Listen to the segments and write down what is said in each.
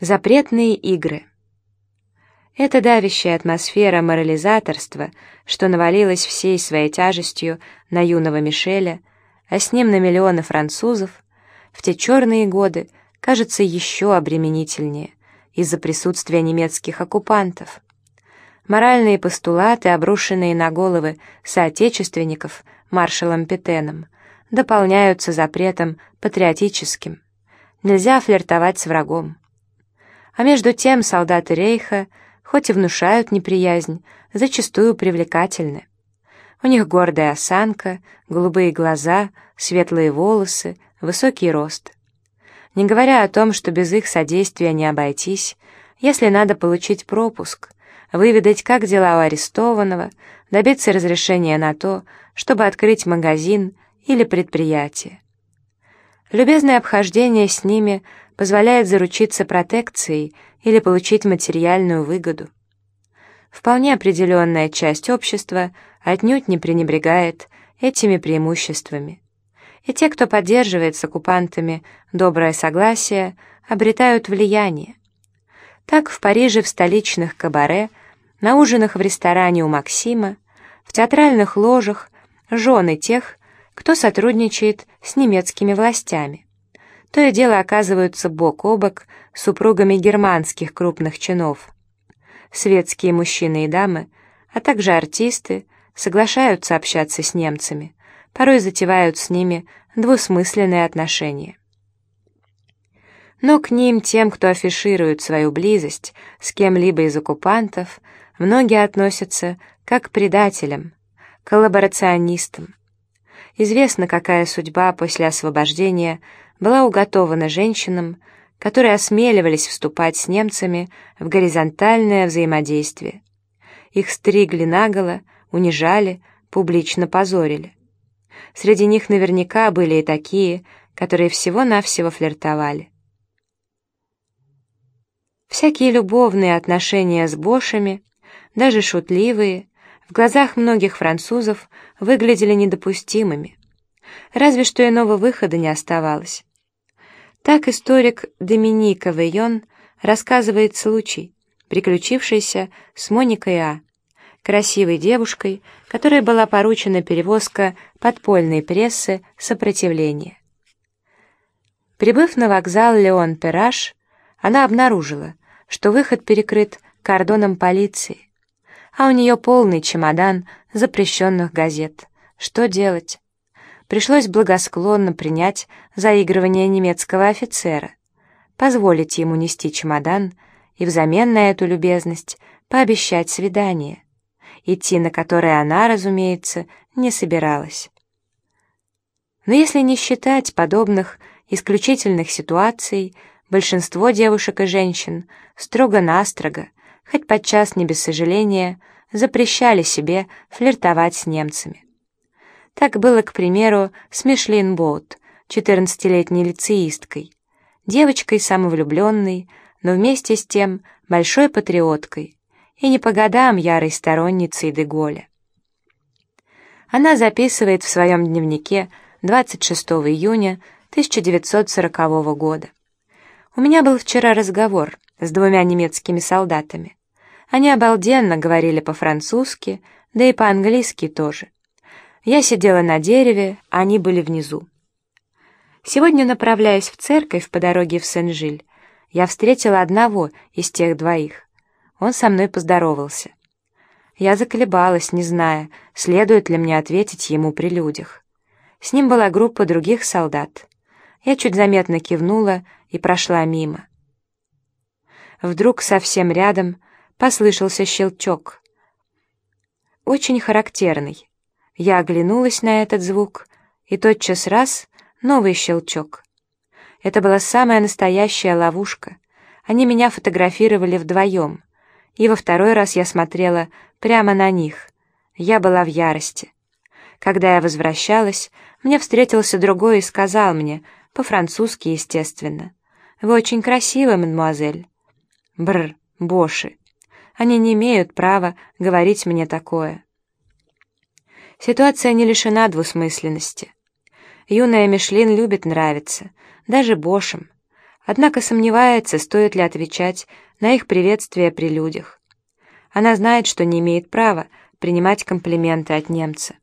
Запретные игры. Эта давящая атмосфера морализаторства, что навалилась всей своей тяжестью на юного Мишеля, а с ним на миллионы французов, в те черные годы кажется еще обременительнее из-за присутствия немецких оккупантов. Моральные постулаты, обрушенные на головы соотечественников маршалом Петеном, дополняются запретом патриотическим. Нельзя флиртовать с врагом. А между тем солдаты Рейха, хоть и внушают неприязнь, зачастую привлекательны. У них гордая осанка, голубые глаза, светлые волосы, высокий рост. Не говоря о том, что без их содействия не обойтись, если надо получить пропуск, выведать, как дела у арестованного, добиться разрешения на то, чтобы открыть магазин или предприятие. Любезное обхождение с ними позволяет заручиться протекцией или получить материальную выгоду. Вполне определенная часть общества отнюдь не пренебрегает этими преимуществами. И те, кто поддерживает с оккупантами доброе согласие, обретают влияние. Так в Париже в столичных кабаре, на ужинах в ресторане у Максима, в театральных ложах жены тех, кто сотрудничает с немецкими властями то и дело оказываются бок о бок супругами германских крупных чинов. Светские мужчины и дамы, а также артисты, соглашаются общаться с немцами, порой затевают с ними двусмысленные отношения. Но к ним, тем, кто афиширует свою близость с кем-либо из оккупантов, многие относятся как к предателям, коллаборационистам. Известно, какая судьба после освобождения была уготована женщинам, которые осмеливались вступать с немцами в горизонтальное взаимодействие. Их стригли наголо, унижали, публично позорили. Среди них наверняка были и такие, которые всего-навсего флиртовали. Всякие любовные отношения с бошами, даже шутливые, в глазах многих французов выглядели недопустимыми. Разве что иного выхода не оставалось. Так историк Доминика Вейон рассказывает случай, приключившийся с Моникой А., красивой девушкой, которой была поручена перевозка подпольной прессы сопротивления. Прибыв на вокзал Леон-Пераш, она обнаружила, что выход перекрыт кордоном полиции, а у нее полный чемодан запрещенных газет. Что делать? Пришлось благосклонно принять заигрывание немецкого офицера, позволить ему нести чемодан и взамен на эту любезность пообещать свидание, идти на которое она, разумеется, не собиралась. Но если не считать подобных исключительных ситуаций, большинство девушек и женщин строго-настрого, хоть подчас не без сожаления, запрещали себе флиртовать с немцами. Так было, к примеру, с Мишлин Боут, 14-летней лицеисткой, девочкой самовлюбленной, но вместе с тем большой патриоткой и не по годам ярой сторонницей Деголя. Она записывает в своем дневнике 26 июня 1940 года. «У меня был вчера разговор с двумя немецкими солдатами. Они обалденно говорили по-французски, да и по-английски тоже. Я сидела на дереве, они были внизу. Сегодня, направляясь в церковь по дороге в Сен-Жиль, я встретила одного из тех двоих. Он со мной поздоровался. Я заколебалась, не зная, следует ли мне ответить ему при людях. С ним была группа других солдат. Я чуть заметно кивнула и прошла мимо. Вдруг совсем рядом послышался щелчок. Очень характерный. Я оглянулась на этот звук, и тотчас раз новый щелчок. Это была самая настоящая ловушка. Они меня фотографировали вдвоем, и во второй раз я смотрела прямо на них. Я была в ярости. Когда я возвращалась, мне встретился другой и сказал мне, по-французски, естественно, «Вы очень красивы, мадемуазель». Бр, боши. Они не имеют права говорить мне такое. Ситуация не лишена двусмысленности. Юная Мишлин любит нравиться, даже Бошем. однако сомневается, стоит ли отвечать на их приветствие при людях. Она знает, что не имеет права принимать комплименты от немца.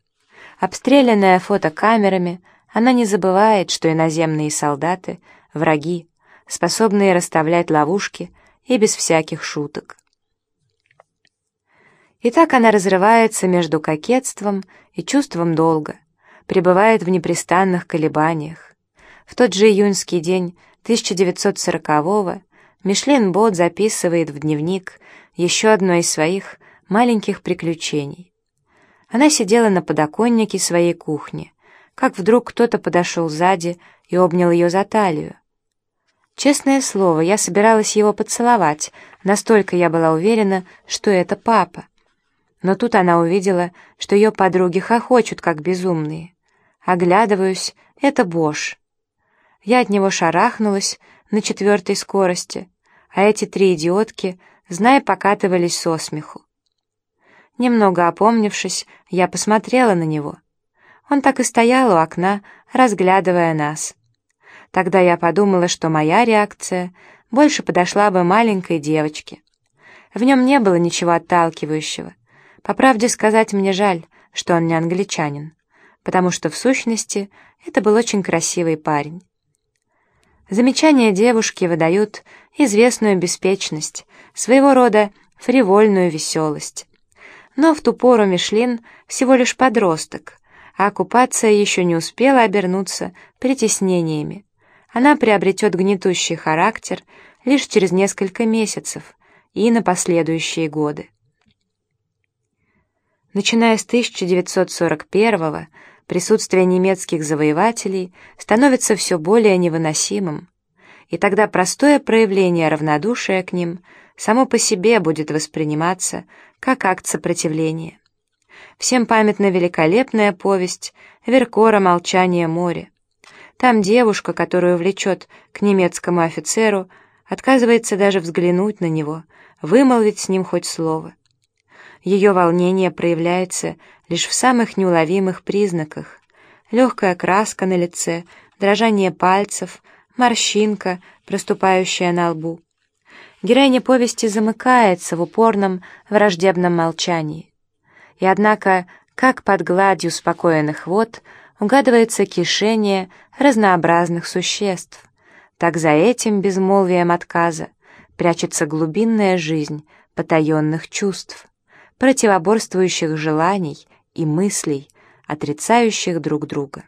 Обстрелянная фотокамерами, она не забывает, что иноземные солдаты — враги, способные расставлять ловушки и без всяких шуток. И так она разрывается между кокетством и чувством долга, пребывает в непрестанных колебаниях. В тот же июньский день 1940-го Мишлен Бот записывает в дневник еще одно из своих маленьких приключений. Она сидела на подоконнике своей кухни, как вдруг кто-то подошел сзади и обнял ее за талию. Честное слово, я собиралась его поцеловать, настолько я была уверена, что это папа. Но тут она увидела, что ее подруги хохочут, как безумные. Оглядываюсь, это Бош. Я от него шарахнулась на четвертой скорости, а эти три идиотки, зная, покатывались со смеху. Немного опомнившись, я посмотрела на него. Он так и стоял у окна, разглядывая нас. Тогда я подумала, что моя реакция больше подошла бы маленькой девочке. В нем не было ничего отталкивающего. По правде сказать, мне жаль, что он не англичанин, потому что, в сущности, это был очень красивый парень. Замечания девушки выдают известную беспечность, своего рода фривольную веселость. Но в ту пору Мишлин всего лишь подросток, а оккупация еще не успела обернуться притеснениями. Она приобретет гнетущий характер лишь через несколько месяцев и на последующие годы. Начиная с 1941 присутствие немецких завоевателей становится все более невыносимым, и тогда простое проявление равнодушия к ним само по себе будет восприниматься как акт сопротивления. Всем памятна великолепная повесть Веркора «Молчание моря». Там девушка, которую влечет к немецкому офицеру, отказывается даже взглянуть на него, вымолвить с ним хоть слово. Ее волнение проявляется лишь в самых неуловимых признаках. Легкая краска на лице, дрожание пальцев, морщинка, проступающая на лбу. Героиня повести замыкается в упорном враждебном молчании. И однако, как под гладью спокойных вод, угадывается кишение разнообразных существ, так за этим безмолвием отказа прячется глубинная жизнь потаенных чувств, противоборствующих желаний и мыслей, отрицающих друг друга.